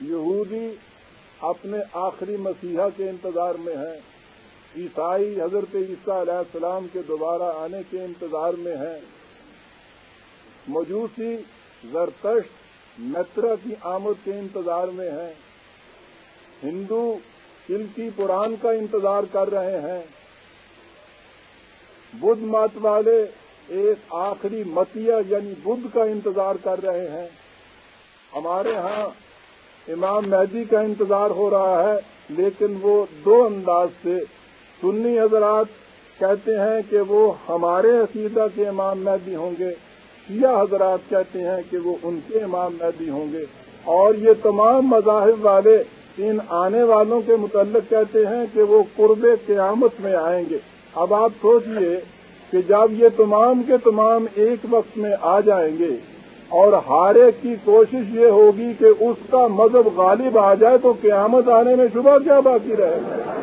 یہودی اپنے آخری مسیحا کے انتظار میں ہیں، عیسائی حضرت عیسیٰ علیہ السلام کے دوبارہ آنے کے انتظار میں ہیں۔ مجوسی زرتشت مترا کی آمد کے انتظار میں ہیں۔ ہندو کلکی پران کا انتظار کر رہے ہیں۔ بدھ مت والے ایک آخری متیا یعنی بدھ کا انتظار کر رہے ہیں۔ ہمارے ہاں امام مہدی کا انتظار ہو رہا ہے، لیکن وہ دو انداز سے سنی حضرات کہتے ہیں کہ وہ ہمارے عقیدہ کے امام مہدی ہوں گے، شیعہ حضرات کہتے ہیں کہ وہ ان کے امام مہدی ہوں گے۔ اور یہ تمام مذاہب والے ان آنے والوں کے متعلق کہتے ہیں کہ وہ قرب قیامت میں آئیں گے۔ اب آپ سوچئے کہ جب یہ تمام کے تمام ایک وقت میں آ جائیں گے اور ہارے کی کوشش یہ ہوگی کہ اس کا مذہب غالب آ جائے تو قیامت آنے میں شبہ کیا باقی رہے گا؟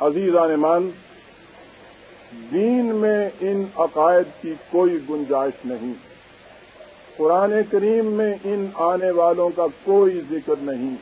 عزیز من دین میں ان عقائد کی کوئی گنجائش نہیں۔ قرآن کریم میں ان آنے والوں کا کوئی ذکر نہیں۔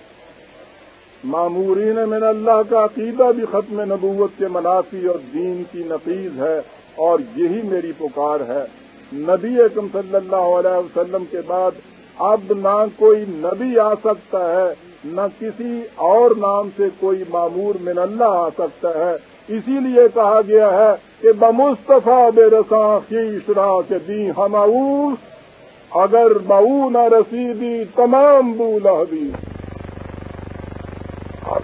معمورین من اللہ کا عقیدہ بھی ختم نبوت کے منافی اور دین کی نفیز ہے اور یہی میری پکار ہے۔ نبی اکم صلی اللہ علیہ وسلم کے بعد اب نہ کوئی نبی آ سکتا ہے، نہ کسی اور نام سے کوئی معمور من اللہ آ سکتا ہے۔ اسی لیے کہا گیا ہے کہ بمصطفیٰ بے رساں خیشرا کے دی ہم اگر بہو نہ رسیدی، تمام بولا بھی اب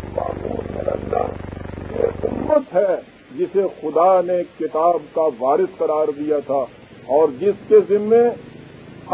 یہ امت ہے جسے خدا نے کتاب کا وارث قرار دیا تھا، اور جس کے ذمے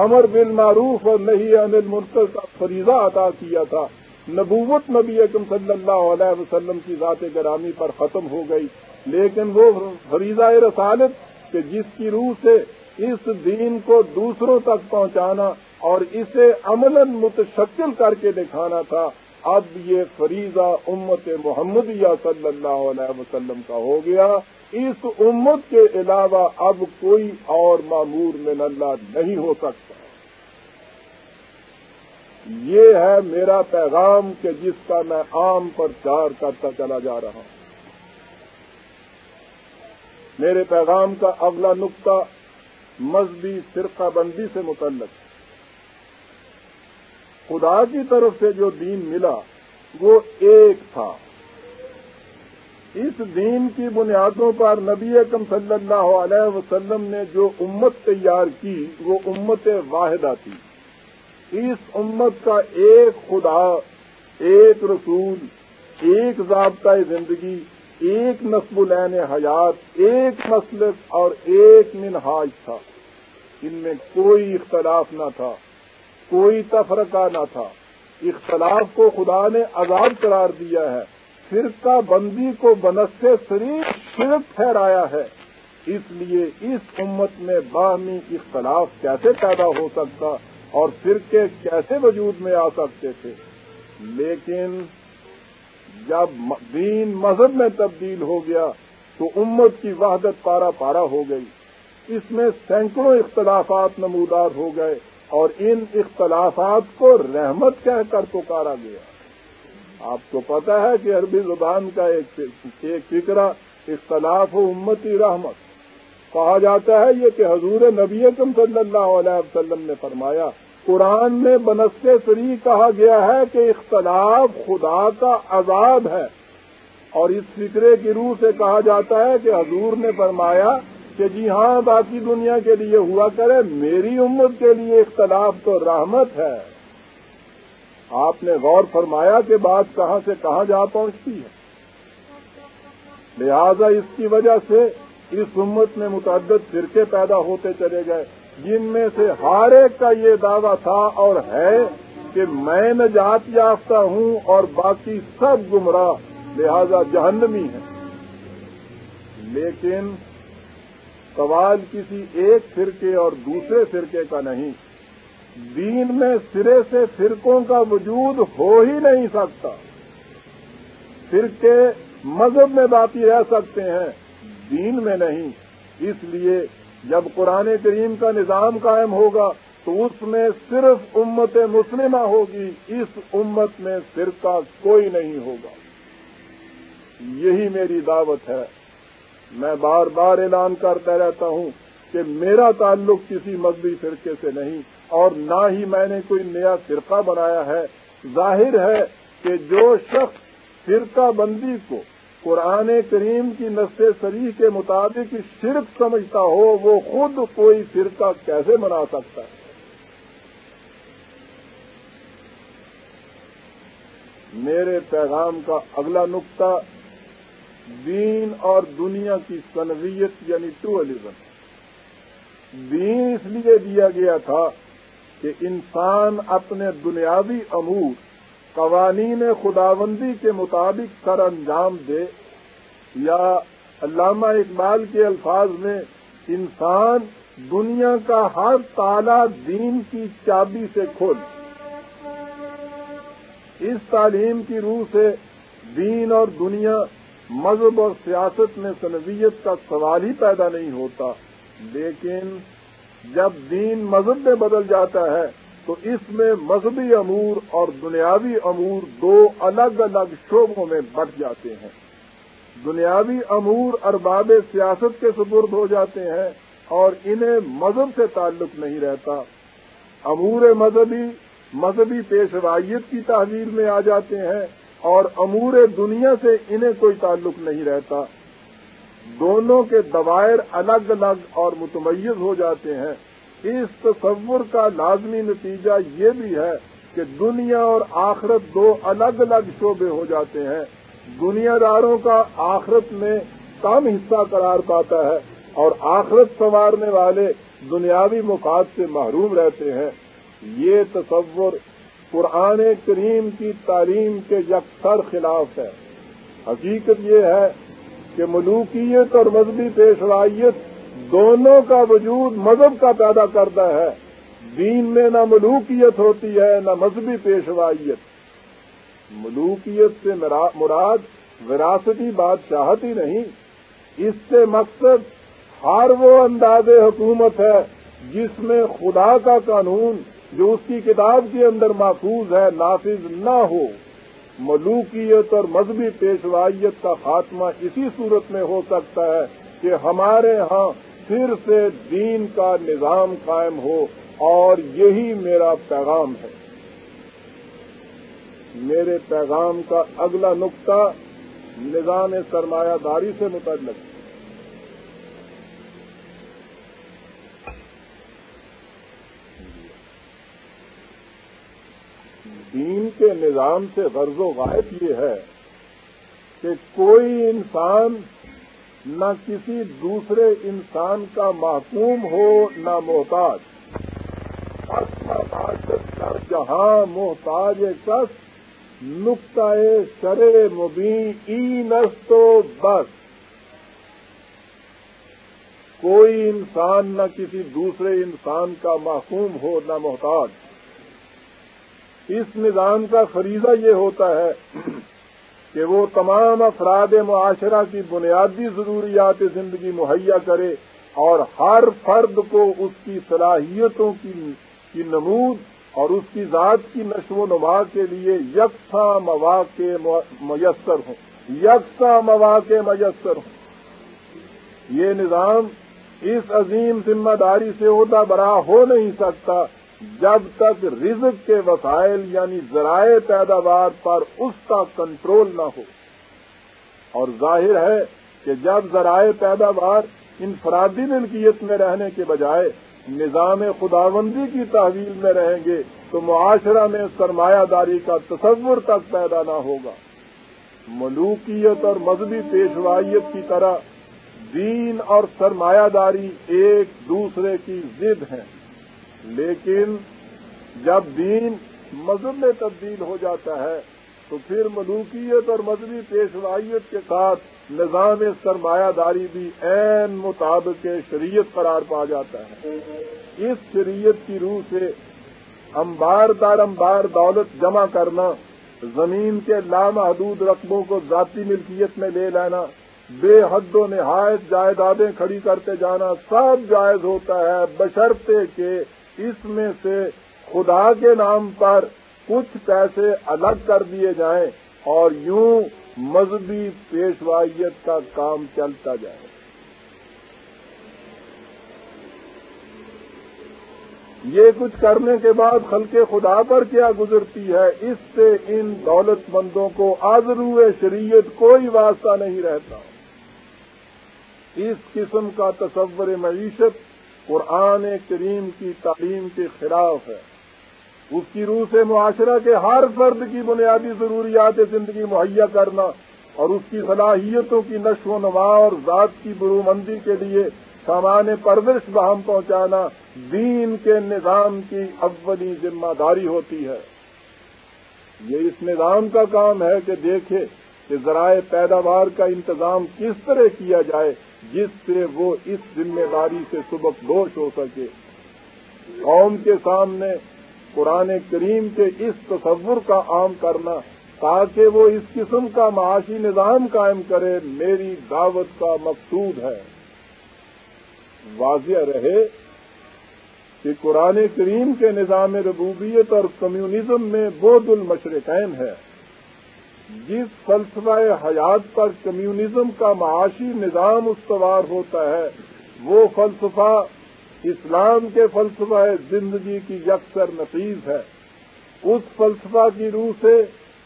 امر بالمعروف اور نہیں انل منتر کا فریضہ عطا کیا تھا۔ نبوت نبی اکم صلی اللہ علیہ وسلم کی ذات گرامی پر ختم ہو گئی، لیکن وہ فریضہ رسالت کہ جس کی روح سے اس دین کو دوسروں تک پہنچانا اور اسے عمل متشکل کر کے دکھانا تھا، اب یہ فریضہ امت محمدیہ صلی اللہ علیہ وسلم کا ہو گیا۔ اس امت کے علاوہ اب کوئی اور معمور میں اللہ نہیں ہو سکتا۔ یہ ہے میرا پیغام کہ جس کا میں عام پر چار کرتا چلا جا رہا ہوں۔ میرے پیغام کا اگلا نقطہ مذہبی فرقہ بندی سے متعلق۔ خدا کی طرف سے جو دین ملا، وہ ایک تھا۔ اس دین کی بنیادوں پر نبی اکم صلی اللہ علیہ وسلم نے جو امت تیار کی، وہ امت واحدہ تھی۔ اس امت کا ایک خدا، ایک رسول، ایک ضابطۂ زندگی ایک نصب العین حیات، ایک مسلک اور ایک منہاج تھا۔ ان میں کوئی اختلاف نہ تھا، کوئی تفرقہ نہ تھا۔ اختلاف کو خدا نے آزاد قرار دیا ہے۔ فرقہ بندی کو بنسے شریف صرف ٹھہرایا ہے۔ اس لیے اس امت میں باہمی اختلاف کیسے پیدا ہو سکتا اور فرقے کیسے وجود میں آ سکتے تھے؟ لیکن جب دین مذہب میں تبدیل ہو گیا تو امت کی وحدت پارا پارا ہو گئی۔ اس میں سینکڑوں اختلافات نمودار ہو گئے اور ان اختلافات کو رحمت کہہ کر پکارا گیا۔ آپ کو پتا ہے کہ عربی زبان کا ایک فکرہ اختلاف و امتی رحمت۔ کہا جاتا ہے یہ کہ حضور نبی صلی اللہ علیہ وسلم نے فرمایا قرآن میں بنسے فری کہا گیا ہے کہ اختلاف خدا کا عذاب ہے اور اس فکرے کی روح سے کہا جاتا ہے کہ حضور نے فرمایا کہ جی ہاں باقی دنیا کے لیے ہوا کرے، میری امت کے لیے اختلاف تو رحمت ہے۔ آپ نے غور فرمایا کہ بات کہاں سے کہاں جا پہنچتی ہے۔ لہذا اس کی وجہ سے اس امت میں متعدد فرقے پیدا ہوتے چلے گئے۔ جن میں سے ہر ایک کا یہ دعویٰ تھا اور ہے کہ میں نجات یافتہ ہوں اور باقی سب گمراہ، لہذا جہنمی ہیں۔ لیکن سوال کسی ایک فرقے اور دوسرے فرقے کا نہیں۔ دین میں سرے سے فرقوں کا وجود ہو ہی نہیں سکتا۔ فرقے مذہب میں باقی رہ سکتے ہیں، دین میں نہیں۔ اس لیے جب قرآن کریم کا نظام قائم ہوگا تو اس میں صرف امت مسلمہ ہوگی، اس امت میں فرقہ کوئی نہیں ہوگا۔ یہی میری دعوت ہے۔ میں بار بار اعلان کرتا رہتا ہوں کہ میرا تعلق کسی مذہبی فرقے سے نہیں اور نہ ہی میں نے کوئی نیا فرقہ بنایا ہے۔ ظاہر ہے کہ جو شخص فرقہ بندی کو قرآن کریم کی نس سریح کے مطابق شرک سمجھتا ہو، وہ خود کوئی فرقہ کیسے بنا سکتا ہے؟ میرے پیغام کا اگلا نقطہ دین اور دنیا کی سنویت یعنی ٹوئلزم۔ دین اس لیے دیا گیا تھا کہ انسان اپنے دنیاوی امور قوانین خداوندی کے مطابق سر انجام دے یا علامہ اقبال کے الفاظ میں انسان دنیا کا ہر تالا دین کی چابی سے کھول اس تعلیم کی روح سے دین اور دنیا مذہب اور سیاست میں سنویت کا سوال ہی پیدا نہیں ہوتا، لیکن جب دین مذہب میں بدل جاتا ہے تو اس میں مذہبی امور اور دنیاوی امور دو الگ الگ شعبوں میں بٹ جاتے ہیں۔ دنیاوی امور ارباب سیاست کے سپرد ہو جاتے ہیں اور انہیں مذہب سے تعلق نہیں رہتا۔ امور مذہبی مذہبی پیشوائیت کی تحویل میں آ جاتے ہیں اور امور دنیا سے انہیں کوئی تعلق نہیں رہتا۔ دونوں کے دوائر الگ الگ اور متمیز ہو جاتے ہیں۔ اس تصور کا لازمی نتیجہ یہ بھی ہے کہ دنیا اور آخرت دو الگ الگ شعبے ہو جاتے ہیں۔ دنیا داروں کا آخرت میں کم حصہ قرار پاتا ہے اور آخرت سنوارنے والے دنیاوی مفاد سے محروم رہتے ہیں۔ یہ تصور قرآن کریم کی تعلیم کے یکسر خلاف ہے۔ حقیقت یہ ہے کہ ملوکیت اور مذہبی پیشوائیت دونوں کا وجود مذہب کا پیدا کرتا ہے۔ دین میں نہ ملوکیت ہوتی ہے، نہ مذہبی پیشوائیت ملوکیت سے مراد وراثتی بادشاہت ہی نہیں۔ اس سے مقصد ہر وہ انداز حکومت ہے جس میں خدا کا قانون جو اس کی کتاب کے اندر محفوظ ہے نافذ نہ ہو۔ ملوکیت اور مذہبی پیشوائیت کا خاتمہ اسی صورت میں ہو سکتا ہے کہ ہمارے ہاں پھر سے دین کا نظام قائم ہو اور یہی میرا پیغام ہے۔ میرے پیغام کا اگلا نقطہ نظام سرمایہ داری سے متعلق۔ ہے دین کے نظام سے غرض و غائب یہ ہے کہ کوئی انسان نہ کسی دوسرے انسان کا محکوم ہو، نہ محتاج۔ جہاں محتاج کس نقطۂ شرے مبین ای نستو بس۔ کوئی انسان نہ کسی دوسرے انسان کا محکوم ہو، نہ محتاج۔ اس نظام کا فریضہ یہ ہوتا ہے کہ وہ تمام افراد معاشرہ کی بنیادی ضروریات زندگی مہیا کرے اور ہر فرد کو اس کی صلاحیتوں کی نمود اور اس کی ذات کی نشو و نما کے لیے یکساں مواقع میسر ہوں۔ یکساں مواقع میسر ہوں۔ یہ نظام اس عظیم ذمہ داری سے عہدہ برا ہو نہیں سکتا جب تک رزق کے وسائل یعنی ذرائع پیداوار پر اس کا کنٹرول نہ ہو۔ اور ظاہر ہے کہ جب ذرائع پیداوار انفرادی ملکیت میں رہنے کے بجائے نظام خداوندی کی تحویل میں رہیں گے، تو معاشرہ میں سرمایہ داری کا تصور تک پیدا نہ ہوگا۔ ملوکیت اور مذہبی پیشوائیت کی طرح دین اور سرمایہ داری ایک دوسرے کی ضد ہیں۔ لیکن جب دین مذہب میں تبدیل ہو جاتا ہے، تو پھر ملوکیت اور مذہبی پیشوائیت کے ساتھ نظام سرمایہ داری بھی عین مطابق شریعت قرار پا جاتا ہے۔ اس شریعت کی روح سے امبار دار امبار دولت جمع کرنا، زمین کے لامحدود رقبوں کو ذاتی ملکیت میں لے لینا، بے حد و نہایت جائیدادیں کھڑی کرتے جانا سب جائز ہوتا ہے، بشرطے کہ اس میں سے خدا کے نام پر کچھ پیسے الگ کر دیے جائیں اور یوں مذہبی پیشوائیت کا کام چلتا جائے۔ یہ کچھ کرنے کے بعد خلق خدا پر کیا گزرتی ہے؟ اس سے ان دولت مندوں کو آزرو شریعت کوئی واسطہ نہیں رہتا۔ اس قسم کا تصور معیشت قرآن کریم کی تعلیم کے خلاف ہے۔ اس کی روح سے معاشرہ کے ہر فرد کی بنیادی ضروریات زندگی مہیا کرنا اور اس کی صلاحیتوں کی نشو و نما اور ذات کی برومندی کے لیے سامان پرورش بہم پہنچانا دین کے نظام کی اولی ذمہ داری ہوتی ہے۔ یہ اس نظام کا کام ہے کہ دیکھے کہ ذرائع پیداوار کا انتظام کس طرح کیا جائے جس سے وہ اس ذمہ داری سے سبق دوش ہو سکے۔ قوم کے سامنے قرآن کریم کے اس تصور کا عام کرنا، تاکہ وہ اس قسم کا معاشی نظام قائم کرے، میری دعوت کا مقصود ہے۔ واضح رہے کہ قرآن کریم کے نظام ربوبیت اور کمیونزم میں بودھ المشرقین ہے جس فلسفہ حیات پر کمیونزم کا معاشی نظام استوار ہوتا ہے، وہ فلسفہ اسلام کے فلسفہ زندگی کی یکسر نفیز ہے۔ اس فلسفہ کی روح سے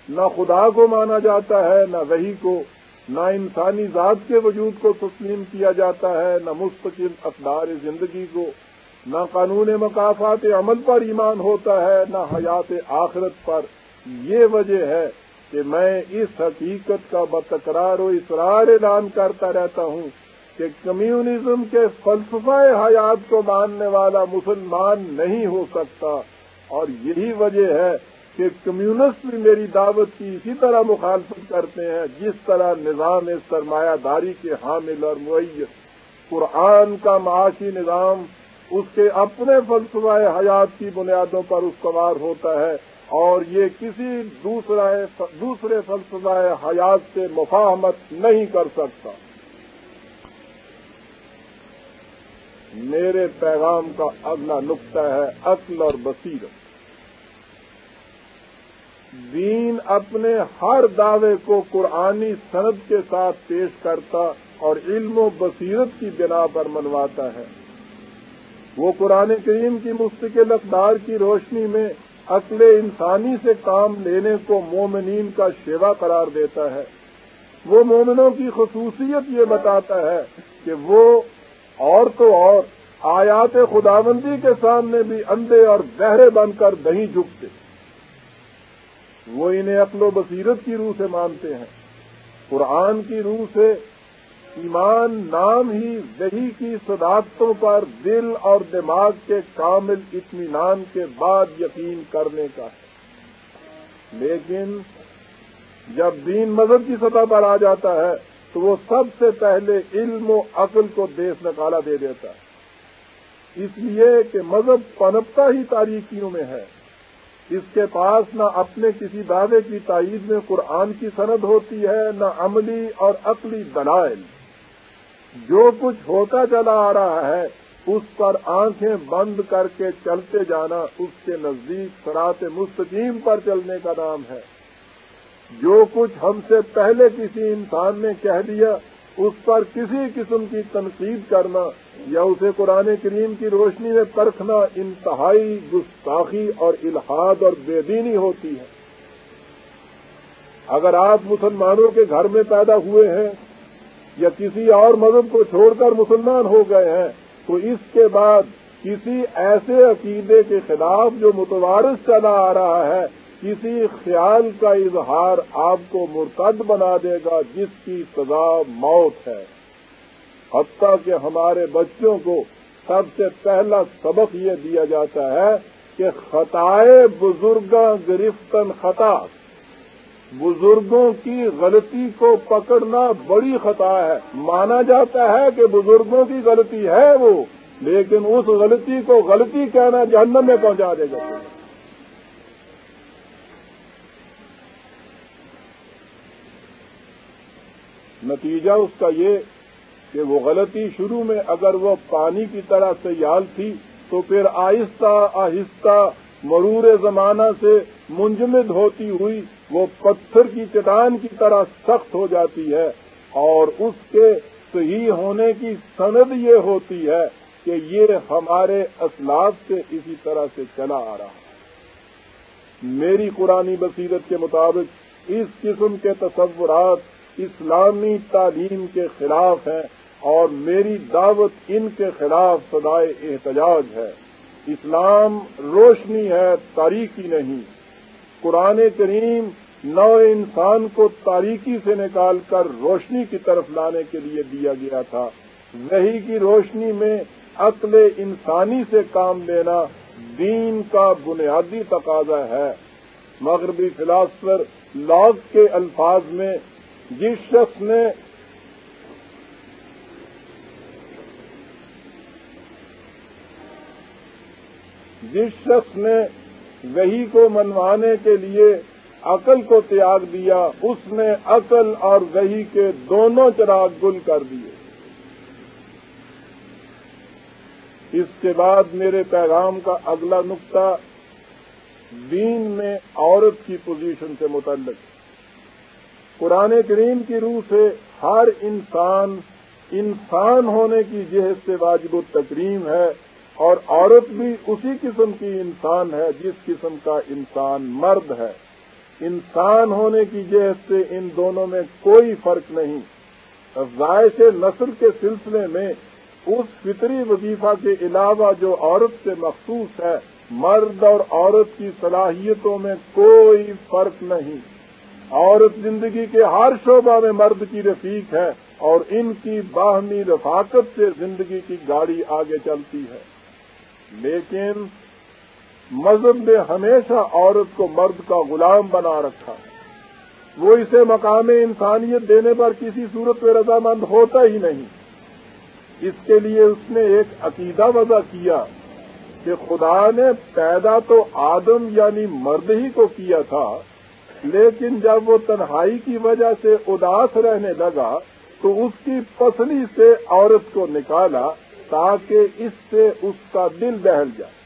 نہ خدا کو مانا جاتا ہے، نہ وہی کو، نہ انسانی ذات کے وجود کو تسلیم کیا جاتا ہے، نہ مستقل اقدار زندگی کو، نہ قانون مقافات عمل پر ایمان ہوتا ہے، نہ حیات آخرت پر۔ یہ وجہ ہے کہ میں اس حقیقت کا بتکرار و اصرار اعلان کرتا رہتا ہوں کہ کمیونزم کے فلسفہ حیات کو ماننے والا مسلمان نہیں ہو سکتا۔ اور یہی وجہ ہے کہ کمیونسٹ بھی میری دعوت کی اسی طرح مخالفت کرتے ہیں، جس طرح نظام سرمایہ داری کے حامل اور معیت۔ قرآن کا معاشی نظام اس کے اپنے فلسفہ حیات کی بنیادوں پر استوار ہوتا ہے۔ اور یہ کسی دوسرے فلسفہ حیات سے مفاہمت نہیں کر سکتا۔ میرے پیغام کا اگلا نقطہ ہے عقل اور بصیرت۔ دین اپنے ہر دعوے کو قرآنی سند کے ساتھ پیش کرتا اور علم و بصیرت کی بنا پر منواتا ہے۔ وہ قرآن کریم کی مستقل اقدار کی روشنی میں عقل انسانی سے کام لینے کو مومنین کا شیوا قرار دیتا ہے۔ وہ مومنوں کی خصوصیت یہ بتاتا ہے کہ وہ اور تو اور آیات خداوندی کے سامنے بھی اندھے اور بہرے بن کر نہیں جھکتے۔ وہ انہیں عقل و بصیرت کی روح سے مانتے ہیں۔ قرآن کی روح سے ایمان نام ہی وہی کی صداقتوں پر دل اور دماغ کے کامل اطمینان کے بعد یقین کرنے کا ہے۔ لیکن جب دین مذہب کی سطح پر آ جاتا ہے، تو وہ سب سے پہلے علم و عقل کو دیش نکالا دے دیتا ہے۔ اس لیے کہ مذہب پنپتا ہی تاریخیوں میں ہے۔ اس کے پاس نہ اپنے کسی دعوے کی تائید میں قرآن کی سند ہوتی ہے، نہ عملی اور عقلی دلائل۔ جو کچھ ہوتا چلا آ رہا ہے، اس پر آنکھیں بند کر کے چلتے جانا اس کے نزدیک سرات مستقیم پر چلنے کا نام ہے۔ جو کچھ ہم سے پہلے کسی انسان نے کہہ دیا، اس پر کسی قسم کی تنقید کرنا یا اسے قرآن کریم کی روشنی میں پرکھنا انتہائی گستاخی اور الحاد اور بے دینی ہوتی ہے۔ اگر آپ مسلمانوں کے گھر میں پیدا ہوئے ہیں یا کسی اور مذہب کو چھوڑ کر مسلمان ہو گئے ہیں، تو اس کے بعد کسی ایسے عقیدے کے خلاف جو متوارث چلا آ رہا ہے، کسی خیال کا اظہار آپ کو مرتد بنا دے گا جس کی سزا موت ہے۔ حتیٰ کہ ہمارے بچوں کو سب سے پہلا سبق یہ دیا جاتا ہے کہ خطائے بزرگاں گرفتن خطا۔ بزرگوں کی غلطی کو پکڑنا بڑی خطا ہے۔ مانا جاتا ہے کہ بزرگوں کی غلطی ہے وہ، لیکن اس غلطی کو غلطی کہنا جہنم میں پہنچا دے گا۔ نتیجہ اس کا یہ کہ وہ غلطی شروع میں اگر وہ پانی کی طرح سیال تھی تو پھر آہستہ آہستہ مرور زمانہ سے منجمد ہوتی ہوئی وہ پتھر کی چٹان کی طرح سخت ہو جاتی ہے اور اس کے صحیح ہونے کی سند یہ ہوتی ہے کہ یہ ہمارے اسلاف سے اسی طرح سے چلا آ رہا ہے۔ میری قرآن بصیرت کے مطابق اس قسم کے تصورات اسلامی تعلیم کے خلاف ہیں اور میری دعوت ان کے خلاف سدائے احتجاج ہے۔ اسلام روشنی ہے، تاریخی نہیں۔ قرآن کریم نو انسان کو تاریکی سے نکال کر روشنی کی طرف لانے کے لیے دیا گیا تھا۔ وہی کی روشنی میں عقل انسانی سے کام لینا دین کا بنیادی تقاضا ہے۔ مغربی فلاسفر لاز کے الفاظ میں جس شخص نے جس شخص نے وہی کو منوانے کے لیے عقل کو تیاگ دیا، اس نے عقل اور وہی کے دونوں چراغ گل کر دیے۔ اس کے بعد میرے پیغام کا اگلا نقطہ، دین میں عورت کی پوزیشن سے متعلق۔ قرآن کریم کی روح سے ہر انسان انسان ہونے کی جہد سے واجب التکریم ہے۔ اور عورت بھی اسی قسم کی انسان ہے جس قسم کا انسان مرد ہے۔ انسان ہونے کی جہد سے ان دونوں میں کوئی فرق نہیں۔ افزائش نسل کے سلسلے میں اس فطری وظیفہ کے علاوہ جو عورت سے مخصوص ہے، مرد اور عورت کی صلاحیتوں میں کوئی فرق نہیں۔ عورت زندگی کے ہر شعبہ میں مرد کی رفیق ہے اور ان کی باہمی رفاقت سے زندگی کی گاڑی آگے چلتی ہے۔ لیکن مذہب نے ہمیشہ عورت کو مرد کا غلام بنا رکھا۔ ہے وہ اسے مقام انسانیت دینے پر کسی صورت میں رضامند ہوتا ہی نہیں۔ اس کے لیے اس نے ایک عقیدہ وضع کیا کہ خدا نے پیدا تو آدم یعنی مرد ہی کو کیا تھا، لیکن جب وہ تنہائی کی وجہ سے اداس رہنے لگا تو اس کی پسلی سے عورت کو نکالا۔ تاکہ اس سے اس کا دل بہل جائے۔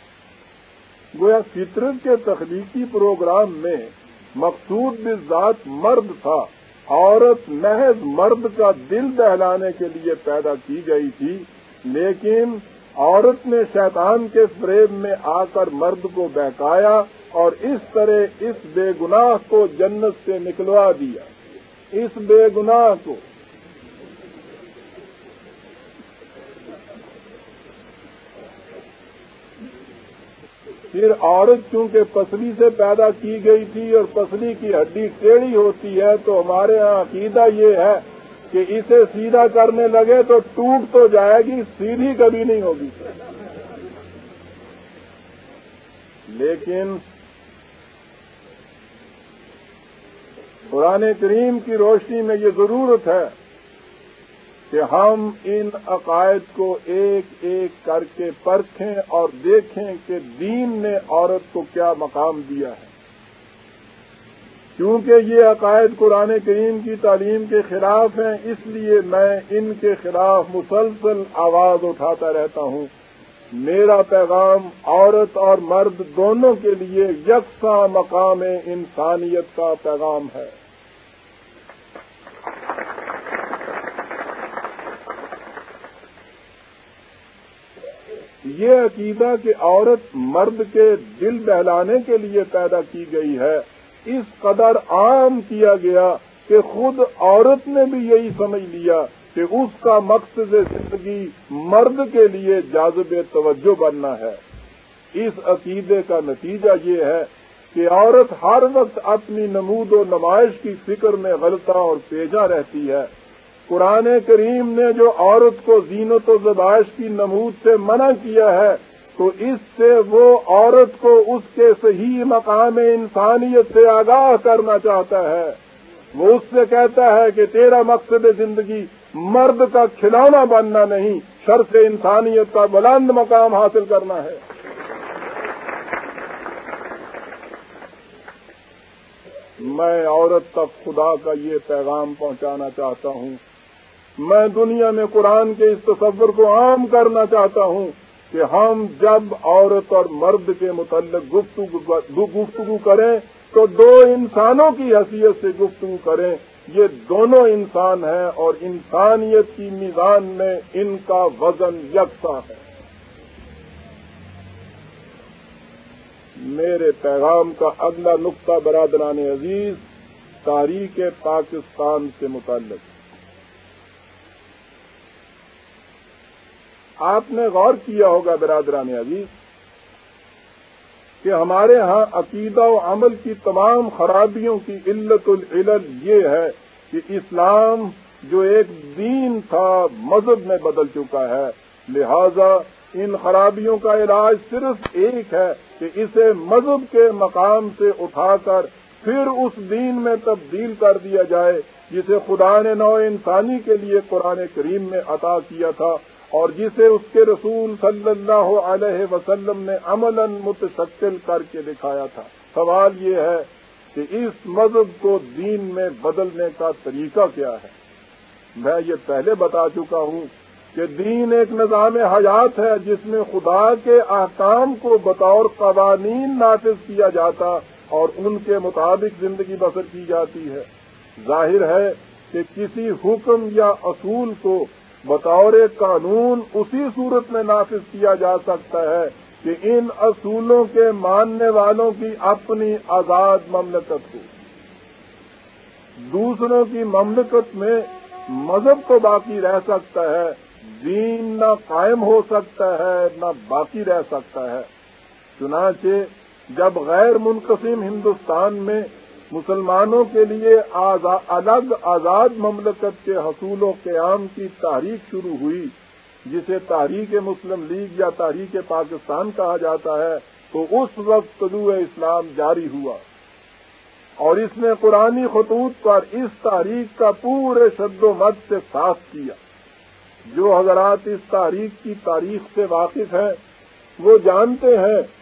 گویا فطرت کے تخلیقی پروگرام میں مقصود بھی ذات مرد تھا، عورت محض مرد کا دل دہلانے کے لیے پیدا کی گئی تھی، لیکن عورت نے شیطان کے فریب میں آ کر مرد کو بہکایا اور اس طرح اس بے گناہ کو جنت سے نکلوا دیا۔ اس بے گناہ کو پھر عورت چونکہ پسلی سے پیدا کی گئی تھی اور پسلی کی ہڈی ٹیڑھی ہوتی ہے، تو ہمارے یہاں عقیدہ یہ ہے کہ اسے سیدھا کرنے لگے تو ٹوٹ تو جائے گی، سیدھی کبھی نہیں ہوگی۔ لیکن قرآن کریم کی روشنی میں یہ ضرورت ہے کہ ہم ان عقائد کو ایک ایک کر کے پرکھیں اور دیکھیں کہ دین نے عورت کو کیا مقام دیا ہے۔ کیونکہ یہ عقائد قرآن کریم کی تعلیم کے خلاف ہیں، اس لیے میں ان کے خلاف مسلسل آواز اٹھاتا رہتا ہوں۔ میرا پیغام عورت اور مرد دونوں کے لیے یکساں مقام انسانیت کا پیغام ہے۔ یہ عقیدہ کہ عورت مرد کے دل بہلانے کے لیے پیدا کی گئی ہے، اس قدر عام کیا گیا کہ خود عورت نے بھی یہی سمجھ لیا کہ اس کا مقصد زندگی مرد کے لیے جازب توجہ بننا ہے۔ اس عقیدے کا نتیجہ یہ ہے کہ عورت ہر وقت اپنی نمود و نمائش کی فکر میں غلطہ اور پیجا رہتی ہے۔ قرآن کریم نے جو عورت کو زینت و زبائش کی نمود سے منع کیا ہے، تو اس سے وہ عورت کو اس کے صحیح مقام انسانیت سے آگاہ کرنا چاہتا ہے۔ وہ اس سے کہتا ہے کہ تیرا مقصد زندگی مرد کا کھلونا بننا نہیں شرف انسانیت کا بلند مقام حاصل کرنا ہے۔ میں عورت تک خدا کا یہ پیغام پہنچانا چاہتا ہوں۔ میں دنیا میں قرآن کے اس تصور کو عام کرنا چاہتا ہوں کہ ہم جب عورت اور مرد کے متعلق گفتگو گفتگو کریں تو دو انسانوں کی حیثیت سے گفتگو کریں۔ یہ دونوں انسان ہیں اور انسانیت کی میزان میں ان کا وزن یکساں ہے۔ میرے پیغام کا اگلا نقطہ برادران عزیز، تاریخ پاکستان سے متعلق۔ آپ نے غور کیا ہوگا برادران عزیز کہ ہمارے ہاں عقیدہ و عمل کی تمام خرابیوں کی علت العلت یہ ہے کہ اسلام جو ایک دین تھا مذہب میں بدل چکا ہے، لہذا ان خرابیوں کا علاج صرف ایک ہے کہ اسے مذہب کے مقام سے اٹھا کر پھر اس دین میں تبدیل کر دیا جائے، جسے خدا نے نو انسانی کے لیے قرآن کریم میں عطا کیا تھا۔ اور جسے اس کے رسول صلی اللہ علیہ وسلم نے عمل متشکل کر کے دکھایا تھا۔ سوال یہ ہے کہ اس مذہب کو دین میں بدلنے کا طریقہ کیا ہے؟ میں یہ پہلے بتا چکا ہوں کہ دین ایک نظام حیات ہے جس میں خدا کے احکام کو بطور قوانین نافذ کیا جاتا اور ان کے مطابق زندگی بسر کی جاتی ہے۔ ظاہر ہے کہ کسی حکم یا اصول کو بطور قانون اسی صورت میں نافذ کیا جا سکتا ہے کہ ان اصولوں کے ماننے والوں کی اپنی آزاد مملکت ہو۔ دوسروں کی مملکت میں مذہب تو باقی رہ سکتا ہے، دین نہ قائم ہو سکتا ہے، نہ باقی رہ سکتا ہے۔ چنانچہ جب غیر منقسم ہندوستان میں مسلمانوں کے لیے الگ آزاد مملکت کے حصول و قیام کی تحریک شروع ہوئی، جسے تحریک مسلم لیگ یا تحریک پاکستان کہا جاتا ہے، تو اس وقت طلوع اسلام جاری ہوا۔ اور اس نے قرآن خطوط پر اس تحریک کا پورے شد و مد سے صاف کیا۔ جو حضرات اس تاریخ کی تاریخ سے واقف ہیں، وہ جانتے ہیں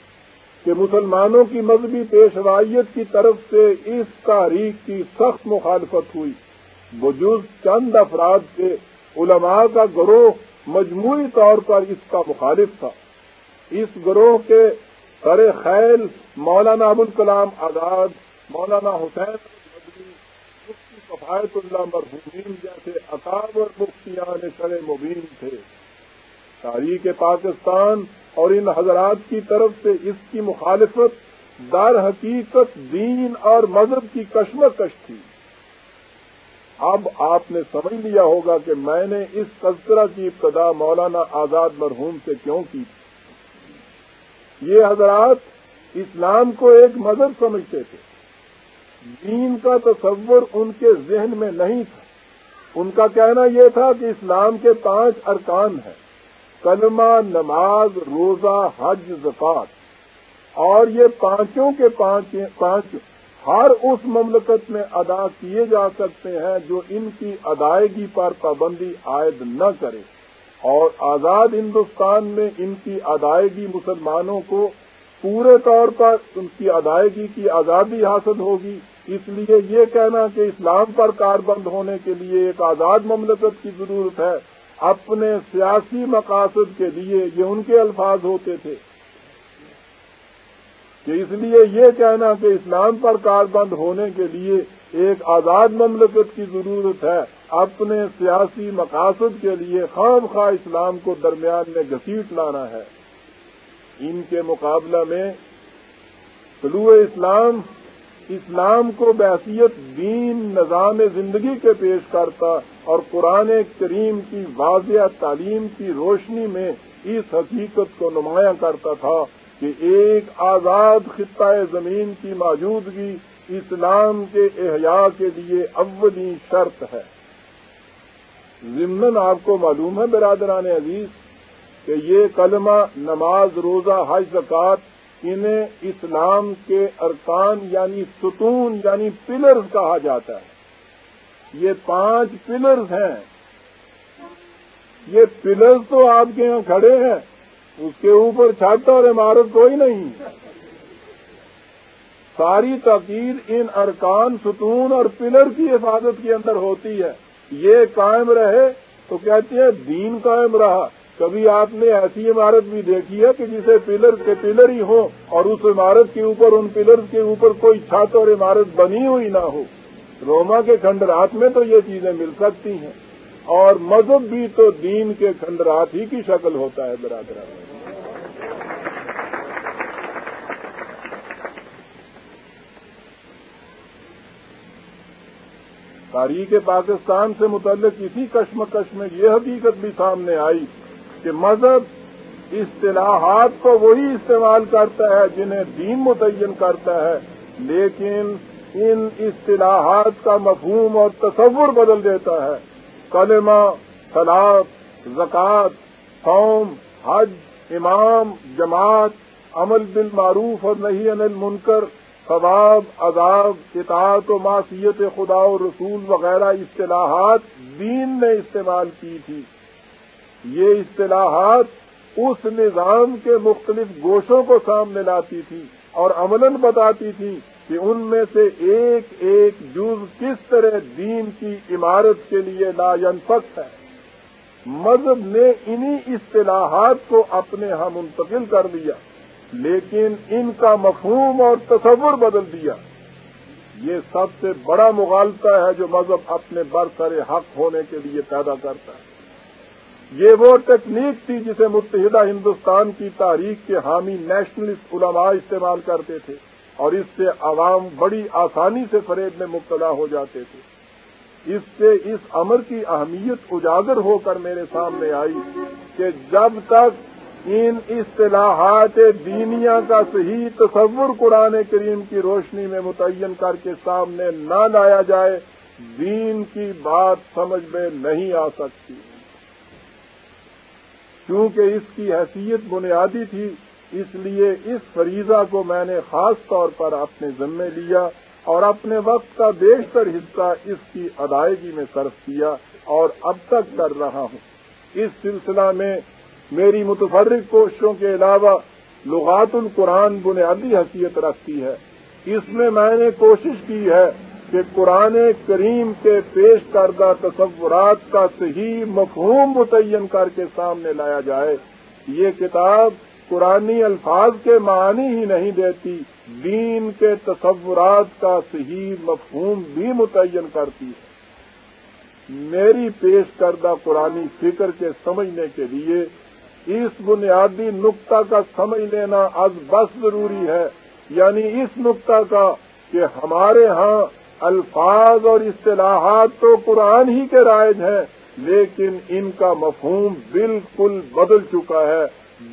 کہ مسلمانوں کی مذہبی پیشوائیت کی طرف سے اس تاریخ کی سخت مخالفت ہوئی۔ بجز چند افراد کے علماء کا گروہ مجموعی طور پر اس کا مخالف تھا۔ اس گروہ کے سر خیل مولانا ابوالکلام آزاد، مولانا حسین مفتی کفایت اللہ مرحومین جیسے اکابر مفتیان شر مبین تھے۔ تاریخ پاکستان اور ان حضرات کی طرف سے اس کی مخالفت در حقیقت دین اور مذہب کی کشمکش تھی۔ اب آپ نے سمجھ لیا ہوگا کہ میں نے اس تذکرہ کی ابتدا مولانا آزاد مرحوم سے کیوں کی۔ یہ حضرات اسلام کو ایک مذہب سمجھتے تھے۔ دین کا تصور ان کے ذہن میں نہیں تھا۔ ان کا کہنا یہ تھا کہ اسلام کے پانچ ارکان ہیں۔ کلمہ نماز، روزہ، حج زکات اور یہ پانچوں کے پانچ پانچ ہر اس مملکت میں ادا کیے جا سکتے ہیں جو ان کی ادائیگی پر پابندی عائد نہ کرے۔ اور آزاد ہندوستان میں ان کی ادائیگی مسلمانوں کو پورے طور پر ان کی ادائیگی کی آزادی حاصل ہوگی۔ اس لیے یہ کہنا کہ اسلام پر کاربند ہونے کے لیے ایک آزاد مملکت کی ضرورت ہے۔ اپنے سیاسی مقاصد کے لیے یہ ان کے الفاظ ہوتے تھے۔ کہ اس لیے یہ کہنا کہ اسلام پر کاربند ہونے کے لیے ایک آزاد مملکت کی ضرورت ہے، اپنے سیاسی مقاصد کے لیے خام خواہ اسلام کو درمیان میں گھسیٹ لانا ہے۔ ان کے مقابلہ میں طلوع اسلام اسلام کو بحثیت دین نظام زندگی کے پیش کرتا اور قرآن کریم کی واضح تعلیم کی روشنی میں اس حقیقت کو نمایاں کرتا تھا کہ ایک آزاد خطۂ زمین کی موجودگی اسلام کے احیاء کے لیے اولی شرط ہے۔ ضمن آپ کو معلوم ہے برادران عزیز کہ یہ کلمہ نماز، روزہ، حج زکات انہیں اسلام کے ارکان یعنی ستون یعنی پلرز کہا جاتا ہے۔ یہ پانچ پلرز ہیں۔ یہ پلرز تو آپ کے یہاں کھڑے ہیں۔ اس کے اوپر چھت اور عمارت کوئی نہیں۔ ساری تقیر ان ارکان ستون اور پلر کی حفاظت کے اندر ہوتی ہے۔ یہ قائم رہے تو کہتے ہیں دین قائم رہا۔ کبھی آپ نے ایسی عمارت بھی دیکھی ہے کہ جسے پلر کے پلر ہی ہوں اور اس عمارت کے اوپر ان پلر کے اوپر کوئی چھت اور عمارت بنی ہوئی نہ ہو۔ روما کے کھنڈرات میں تو یہ چیزیں مل سکتی ہیں۔ اور مذہب بھی تو دین کے کھنڈرات ہی کی شکل ہوتا ہے برادر تاریخ پاکستان سے متعلق اسی کشمکش میں یہ حقیقت بھی سامنے آئی کہ مذہب اصطلاحات کو وہی استعمال کرتا ہے جنہیں دین متعین کرتا ہے، لیکن ان اصطلاحات کا مفہوم اور تصور بدل دیتا ہے۔ کلمہ سلاد زکوٰۃ، قوم، حج، امام، جماعت، عمل بالمعروف اور نہیں انل منکر ثواب، عذاب، اطاعت و معصیت خدا و رسول وغیرہ اصطلاحات دین نے استعمال کی تھی۔ یہ اصطلاحات اس نظام کے مختلف گوشوں کو سامنے لاتی تھی اور عملاً بتاتی تھی کہ ان میں سے ایک ایک جز کس طرح دین کی عمارت کے لیے لا ینفق ہے۔ مذہب نے انہی اصطلاحات کو اپنے ہاں منتقل کر دیا لیکن ان کا مفہوم اور تصور بدل دیا۔ یہ سب سے بڑا مغالطہ ہے جو مذہب اپنے برسر حق ہونے کے لیے پیدا کرتا ہے۔ یہ وہ تکنیک تھی جسے متحدہ ہندوستان کی تاریخ کے حامی نیشنلسٹ علماء استعمال کرتے تھے اور اس سے عوام بڑی آسانی سے فریب میں مبتلا ہو جاتے تھے۔ اس سے اس امر کی اہمیت اجاگر ہو کر میرے سامنے آئی کہ جب تک ان اصطلاحات دینیا کا صحیح تصور قرآن کریم کی روشنی میں متعین کر کے سامنے نہ لایا جائے، دین کی بات سمجھ میں نہیں آ سکتی۔ کیونکہ اس کی حیثیت بنیادی تھی، اس لیے اس فریضہ کو میں نے خاص طور پر اپنے ذمے لیا اور اپنے وقت کا بیشتر حصہ اس کی ادائیگی میں صرف کیا اور اب تک کر رہا ہوں۔ اس سلسلہ میں میری متفرق کوششوں کے علاوہ لغات القرآن بنیادی حیثیت رکھتی ہے۔ اس میں میں نے کوشش کی ہے کہ قرآن کریم کے پیش کردہ تصورات کا صحیح مفہوم متعین کر کے سامنے لایا جائے۔ یہ کتاب قرآنی الفاظ کے معنی ہی نہیں دیتی، دین کے تصورات کا صحیح مفہوم بھی متعین کرتی ہے۔ میری پیش کردہ قرآنی فکر کے سمجھنے کے لیے اس بنیادی نقطہ کا سمجھ لینا از بس ضروری ہے۔ یعنی اس نقطہ کا کہ ہمارے ہاں الفاظ اور اصطلاحات تو قرآن ہی کے رائج ہیں، لیکن ان کا مفہوم بالکل بدل چکا ہے۔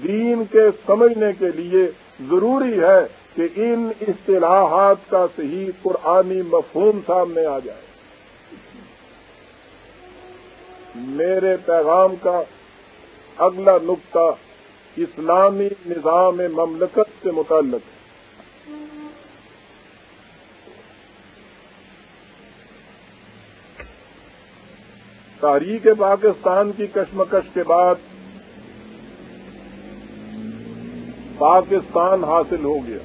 دین کے سمجھنے کے لیے ضروری ہے کہ ان اصطلاحات کا صحیح قرآنی مفہوم سامنے آ جائے۔ میرے پیغام کا اگلا نقطہ اسلامی نظام مملکت سے متعلق۔ ہے تاریخ پاکستان کی کشمکش کے بعد پاکستان حاصل ہو گیا۔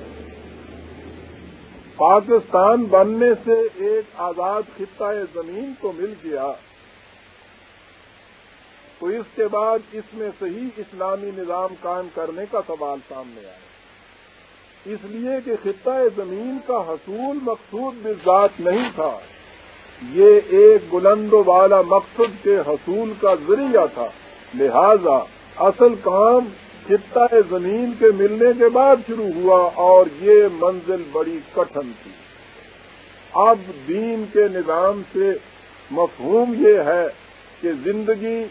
پاکستان بننے سے ایک آزاد خطہ زمین کو مل گیا۔ تو اس کے بعد اس میں صحیح اسلامی نظام قائم کرنے کا سوال سامنے آیا۔ اس لیے کہ خطہ زمین کا حصول مقصود بذات نہیں تھا۔ یہ ایک بلند و والا مقصد کے حصول کا ذریعہ تھا۔ لہذا اصل کام خطہ زمین کے ملنے کے بعد شروع ہوا اور یہ منزل بڑی کٹھن تھی۔ اب دین کے نظام سے مفہوم یہ ہے کہ زندگی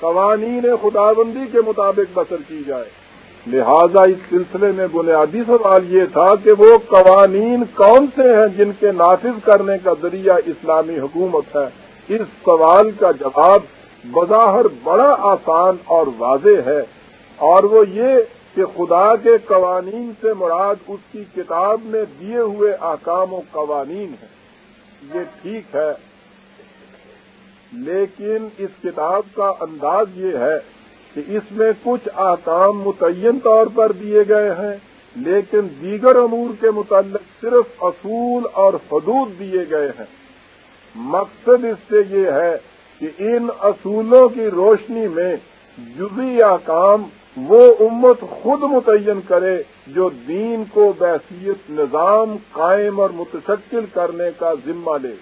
قوانین خدابندی کے مطابق بسر کی جائے۔ لہذا اس سلسلے میں بنیادی سوال یہ تھا کہ وہ قوانین کون سے ہیں جن کے نافذ کرنے کا ذریعہ اسلامی حکومت ہے؟ اس سوال کا جواب بظاہر بڑا آسان اور واضح ہے، اور وہ یہ کہ خدا کے قوانین سے مراد اس کی کتاب میں دیے ہوئے احکام و قوانین ہیں۔ یہ ٹھیک ہے، لیکن اس کتاب کا انداز یہ ہے کہ اس میں کچھ احکام متعین طور پر دیے گئے ہیں، لیکن دیگر امور کے متعلق صرف اصول اور حدود دیے گئے ہیں۔ مقصد اس سے یہ ہے کہ ان اصولوں کی روشنی میں جزی کام وہ امت خود متعین کرے جو دین کو بحثیت نظام قائم اور متشکل کرنے کا ذمہ لے۔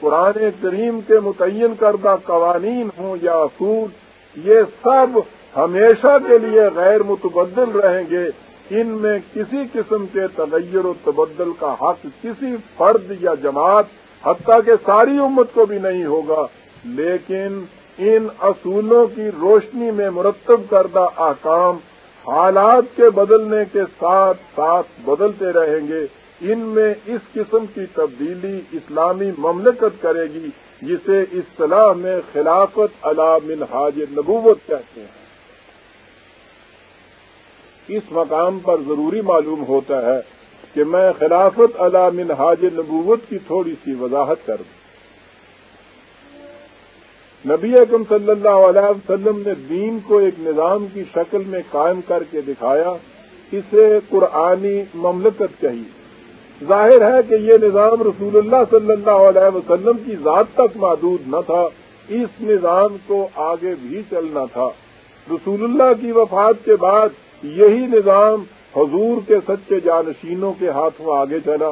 قرآن کریم کے متعین کردہ قوانین ہوں یا اصول یہ سب ہمیشہ کے لیے غیر متبدل رہیں گے۔ ان میں کسی قسم کے تغیر و تبدل کا حق کسی فرد یا جماعت، حتیٰ کہ ساری امت کو بھی نہیں ہوگا۔ لیکن ان اصولوں کی روشنی میں مرتب کردہ احکام حالات کے بدلنے کے ساتھ ساتھ بدلتے رہیں گے۔ ان میں اس قسم کی تبدیلی اسلامی مملکت کرے گی۔ جسے اصطلاح میں خلافت من حاج نبوت کہتے ہیں۔ اس مقام پر ضروری معلوم ہوتا ہے کہ میں خلافت من حاج نبوت کی تھوڑی سی وضاحت کر دوں۔ نبی اکم صلی اللہ علیہ وسلم نے دین کو ایک نظام کی شکل میں قائم کر کے دکھایا، اسے قرآنی مملکت کہی ظاہر ہے کہ یہ نظام رسول اللہ صلی اللہ علیہ وسلم کی ذات تک محدود نہ تھا، اس نظام کو آگے بھی چلنا تھا۔ رسول اللہ کی وفات کے بعد یہی نظام حضور کے سچے جانشینوں کے ہاتھوں آگے چلا۔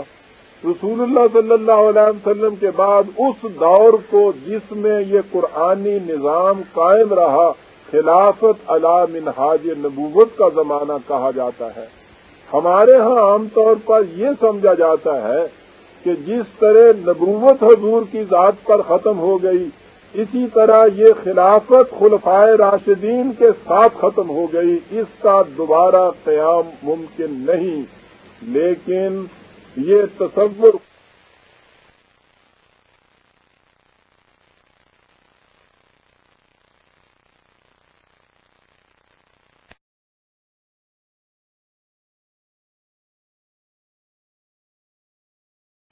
رسول اللہ صلی اللہ علیہ وسلم کے بعد اس دور کو جس میں یہ قرآنی نظام قائم رہا، خلافت منہاج نبوت کا زمانہ کہا جاتا ہے۔ ہمارے ہاں عام طور پر یہ سمجھا جاتا ہے کہ جس طرح نبوت حضور کی ذات پر ختم ہو گئی، اسی طرح یہ خلافت خلفائے راشدین کے ساتھ ختم ہو گئی، اس کا دوبارہ قیام ممکن نہیں۔ لیکن یہ تصور